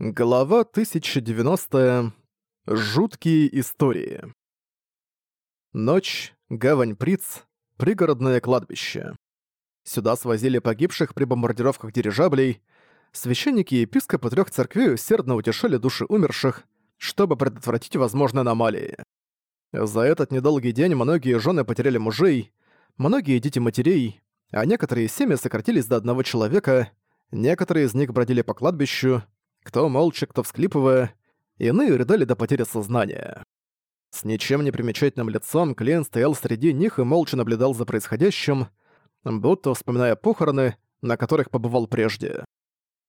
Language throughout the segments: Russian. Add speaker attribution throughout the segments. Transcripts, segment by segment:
Speaker 1: Глава 1090. Жуткие истории. Ночь, гавань Приц, пригородное кладбище. Сюда свозили погибших при бомбардировках дирижаблей. Священники и епископы трех церквей усердно утешали души умерших, чтобы предотвратить возможные аномалии. За этот недолгий день многие жены потеряли мужей, многие дети матерей, а некоторые семьи сократились до одного человека, некоторые из них бродили по кладбищу, кто молча, кто всклипывая, иные рыдали до потери сознания. С ничем не примечательным лицом Клин стоял среди них и молча наблюдал за происходящим, будто вспоминая похороны, на которых побывал прежде.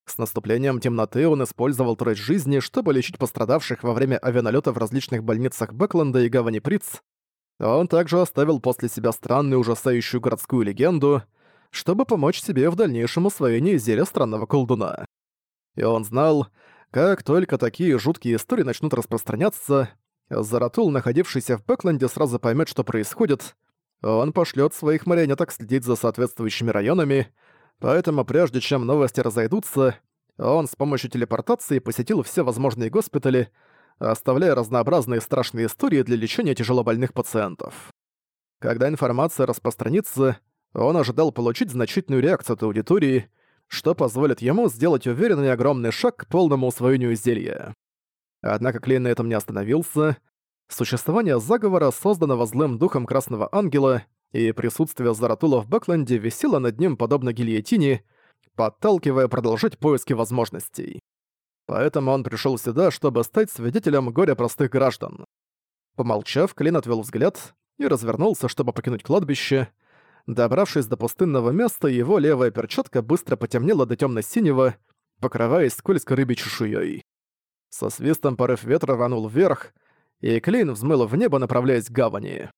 Speaker 1: С наступлением темноты он использовал трость жизни, чтобы лечить пострадавших во время авианалета в различных больницах Бэкленда и Гавани Приц. Он также оставил после себя странную ужасающую городскую легенду, чтобы помочь себе в дальнейшем усвоении зелья странного колдуна. И он знал, как только такие жуткие истории начнут распространяться, Заратул, находившийся в Бэкленде, сразу поймет, что происходит. Он пошлет своих марионеток следить за соответствующими районами, поэтому прежде чем новости разойдутся, он с помощью телепортации посетил все возможные госпитали, оставляя разнообразные страшные истории для лечения тяжелобольных пациентов. Когда информация распространится, он ожидал получить значительную реакцию от аудитории, что позволит ему сделать уверенный огромный шаг к полному усвоению зелья. Однако Клейн на этом не остановился. Существование заговора, созданного злым духом Красного Ангела, и присутствие Заратула в Бэкленде висело над ним подобно гильотине, подталкивая продолжить поиски возможностей. Поэтому он пришел сюда, чтобы стать свидетелем горя простых граждан. Помолчав, Клин отвел взгляд и развернулся, чтобы покинуть кладбище — Добравшись до пустынного места, его левая перчатка быстро потемнела до темно синего покрываясь скользкой рыбьей чешуей. Со свистом порыв ветра рванул вверх, и Клейн взмыл в небо, направляясь к гавани.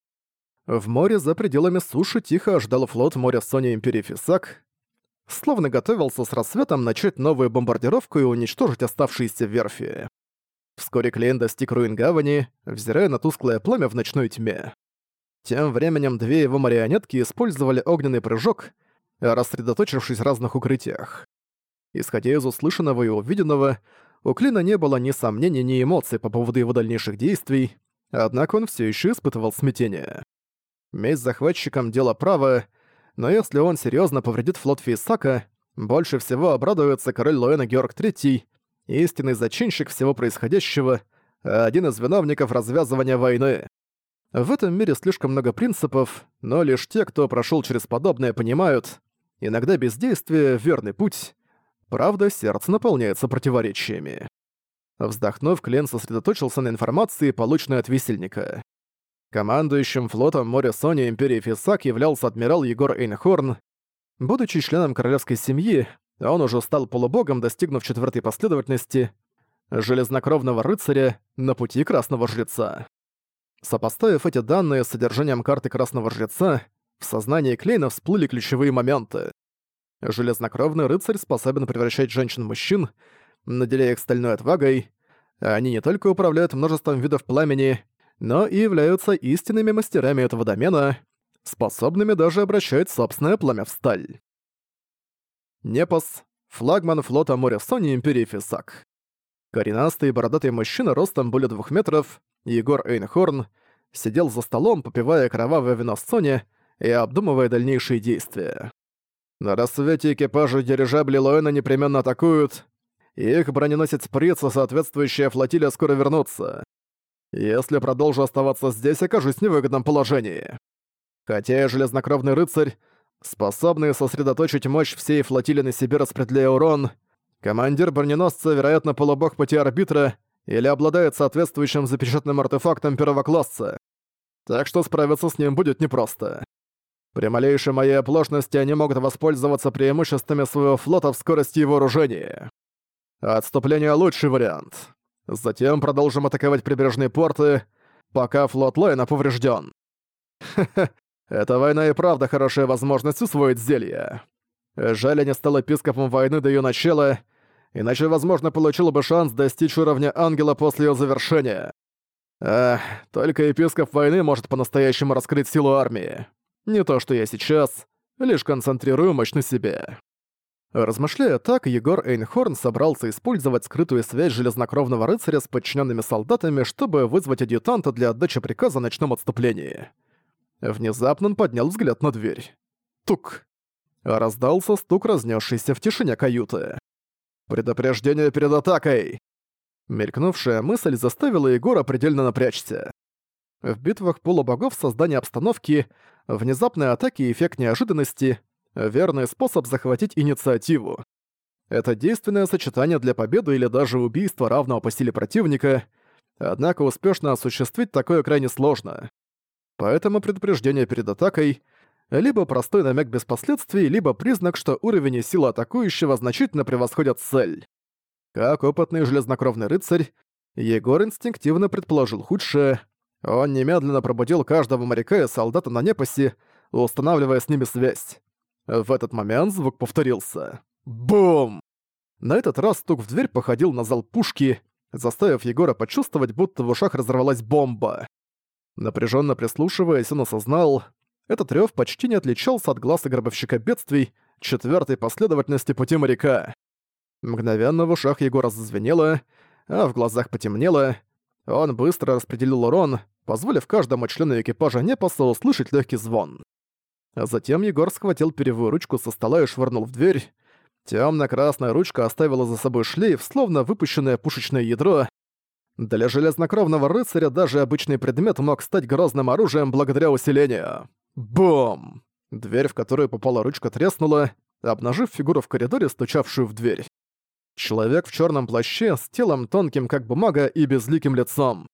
Speaker 1: В море за пределами суши тихо ждал флот моря Сони Империи Фисак, словно готовился с рассветом начать новую бомбардировку и уничтожить оставшиеся верфи. Вскоре Клейн достиг руин гавани, взирая на тусклое пламя в ночной тьме. Тем временем две его марионетки использовали огненный прыжок, рассредоточившись в разных укрытиях. Исходя из услышанного и увиденного, у Клина не было ни сомнений, ни эмоций по поводу его дальнейших действий, однако он все еще испытывал смятение. Месть захватчикам — дело право, но если он серьезно повредит флот Фейсака, больше всего обрадуется король Луэна Георг III, истинный зачинщик всего происходящего, а один из виновников развязывания войны. В этом мире слишком много принципов, но лишь те, кто прошел через подобное, понимают. Иногда бездействие — верный путь. Правда, сердце наполняется противоречиями. Вздохнув, Клен сосредоточился на информации, полученной от висельника. Командующим флотом моря Сони Империи Фисак являлся адмирал Егор Эйнхорн. Будучи членом королевской семьи, он уже стал полубогом, достигнув четвертой последовательности железнокровного рыцаря на пути Красного Жреца. Сопоставив эти данные с содержанием карты Красного Жреца, в сознании Клейна всплыли ключевые моменты. Железнокровный рыцарь способен превращать женщин-мужчин, наделяя их стальной отвагой. Они не только управляют множеством видов пламени, но и являются истинными мастерами этого домена, способными даже обращать собственное пламя в сталь. Непос — флагман флота моря Сони Империи Фисак. Коренастый и бородатый мужчина ростом более двух метров, Егор Эйнхорн, сидел за столом, попивая кровавое вино с Сони и обдумывая дальнейшие действия. На рассвете экипажи дирижабли Лоэна непременно атакуют, и их броненосец Приц и соответствующая флотилия скоро вернутся. Если продолжу оставаться здесь, окажусь в невыгодном положении. Хотя я железнокровный рыцарь, способный сосредоточить мощь всей флотилии на себе, распределяя урон — Командир броненосца, вероятно, полубог пути арбитра или обладает соответствующим запечатанным артефактом первого класса. Так что справиться с ним будет непросто. При малейшей моей оплошности они могут воспользоваться преимуществами своего флота в скорости и вооружении. Отступление — лучший вариант. Затем продолжим атаковать прибрежные порты, пока флот Лайна поврежден. Ха-ха, эта война и правда хорошая возможность усвоить зелье. Жаль, я не стал эпископом войны до ее начала, иначе, возможно, получила бы шанс достичь уровня ангела после ее завершения. Эх, только епископ войны может по-настоящему раскрыть силу армии. Не то, что я сейчас, лишь концентрирую мощь на себе. Размышляя так, Егор Эйнхорн собрался использовать скрытую связь железнокровного рыцаря с подчиненными солдатами, чтобы вызвать адъютанта для отдачи приказа о ночном отступлении. Внезапно он поднял взгляд на дверь. Тук! Раздался стук, разнесшийся в тишине каюты. «Предупреждение перед атакой!» Мелькнувшая мысль заставила Егора предельно напрячься. В битвах полубогов создание обстановки, внезапные атаки и эффект неожиданности — верный способ захватить инициативу. Это действенное сочетание для победы или даже убийства равного по силе противника, однако успешно осуществить такое крайне сложно. Поэтому предупреждение перед атакой — либо простой намек без последствий, либо признак, что уровень и сила атакующего значительно превосходят цель. Как опытный железнокровный рыцарь, Егор инстинктивно предположил худшее. Он немедленно пробудил каждого моряка и солдата на непоси, устанавливая с ними связь. В этот момент звук повторился. Бум! На этот раз стук в дверь походил на зал пушки, заставив Егора почувствовать, будто в ушах разорвалась бомба. Напряженно прислушиваясь, он осознал, этот рёв почти не отличался от глаза гробовщика бедствий, четвертой последовательности пути моряка. Мгновенно в ушах Егора зазвенело, а в глазах потемнело. Он быстро распределил урон, позволив каждому члену экипажа не Непаса услышать легкий звон. Затем Егор схватил перьевую ручку со стола и швырнул в дверь. Тёмно-красная ручка оставила за собой шлейф, словно выпущенное пушечное ядро. Для железнокровного рыцаря даже обычный предмет мог стать грозным оружием благодаря усилению. Бум! Дверь, в которую попала ручка, треснула, обнажив фигуру в коридоре, стучавшую в дверь. Человек в черном плаще, с телом тонким как бумага и безликим лицом.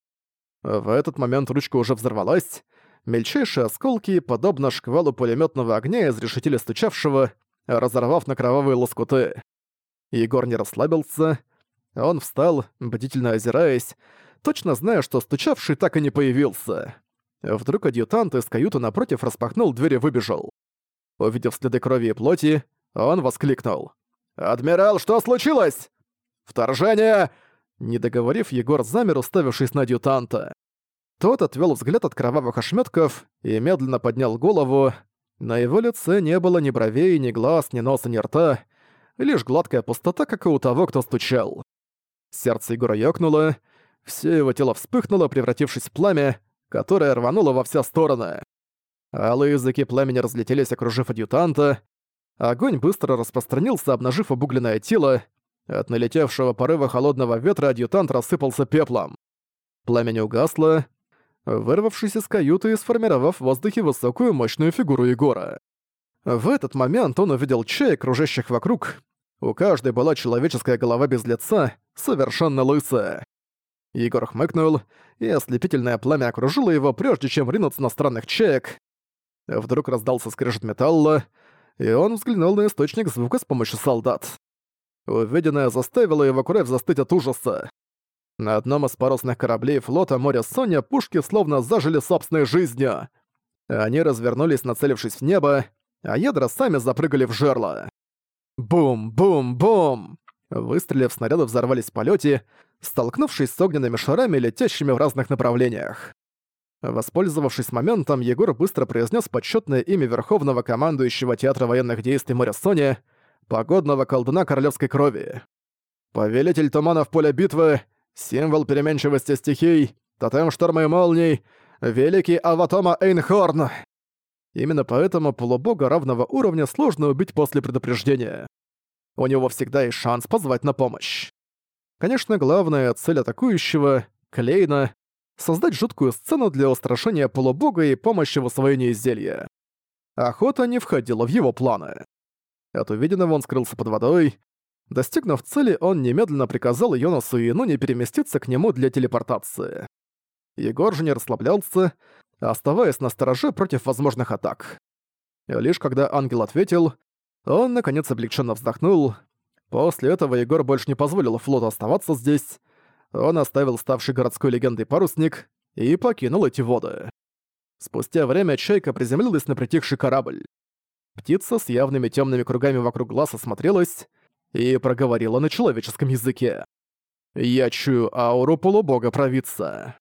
Speaker 1: В этот момент ручка уже взорвалась. Мельчайшие осколки, подобно шквалу пулеметного огня, изрешетили стучавшего, разорвав на кровавые лоскуты. Егор не расслабился. Он встал, бдительно озираясь, точно зная, что стучавший так и не появился. Вдруг адъютант из каюты напротив распахнул дверь и выбежал. Увидев следы крови и плоти, он воскликнул. «Адмирал, что случилось?» «Вторжение!» Не договорив, Егор замер, уставившись на адъютанта. Тот отвел взгляд от кровавых ошметков и медленно поднял голову. На его лице не было ни бровей, ни глаз, ни носа, ни рта, лишь гладкая пустота, как и у того, кто стучал. Сердце Егора ёкнуло, все его тело вспыхнуло, превратившись в пламя, которая рванула во все стороны. Алые языки пламени разлетелись, окружив адъютанта. Огонь быстро распространился, обнажив обугленное тело. От налетевшего порыва холодного ветра адъютант рассыпался пеплом. Пламя не угасло, вырвавшись из каюты и сформировав в воздухе высокую мощную фигуру Егора. В этот момент он увидел чаек, кружащих вокруг. У каждой была человеческая голова без лица, совершенно лысая. Егор хмыкнул, и ослепительное пламя окружило его, прежде чем ринуться на странных чаек. Вдруг раздался скрежет металла, и он взглянул на источник звука с помощью солдат. Увиденное заставило его кровь застыть от ужаса. На одном из парусных кораблей флота моря Соня пушки словно зажили собственной жизнью. Они развернулись, нацелившись в небо, а ядра сами запрыгали в жерло. Бум-бум-бум! Выстрелив снаряды взорвались в полете, столкнувшись с огненными шарами, летящими в разных направлениях. Воспользовавшись моментом, Егор быстро произнес почетное имя верховного командующего Театра военных действий Моря Сони погодного колдуна королевской крови. «Повелитель тумана в поле битвы, символ переменчивости стихий, тотем шторма и молний, великий Аватома Эйнхорн!» Именно поэтому полубога равного уровня сложно убить после предупреждения. У него всегда есть шанс позвать на помощь. Конечно, главная цель атакующего — Клейна — создать жуткую сцену для устрашения полубога и помощи в освоении зелья. Охота не входила в его планы. От увиденного он скрылся под водой. Достигнув цели, он немедленно приказал Йонасу и Инуне переместиться к нему для телепортации. Егор же не расслаблялся, оставаясь на стороже против возможных атак. И лишь когда ангел ответил, он, наконец, облегченно вздохнул — После этого Егор больше не позволил флоту оставаться здесь. Он оставил ставший городской легендой парусник и покинул эти воды. Спустя время чайка приземлилась на притихший корабль. Птица с явными темными кругами вокруг глаз осмотрелась и проговорила на человеческом языке. «Я чую ауру полубога провидца».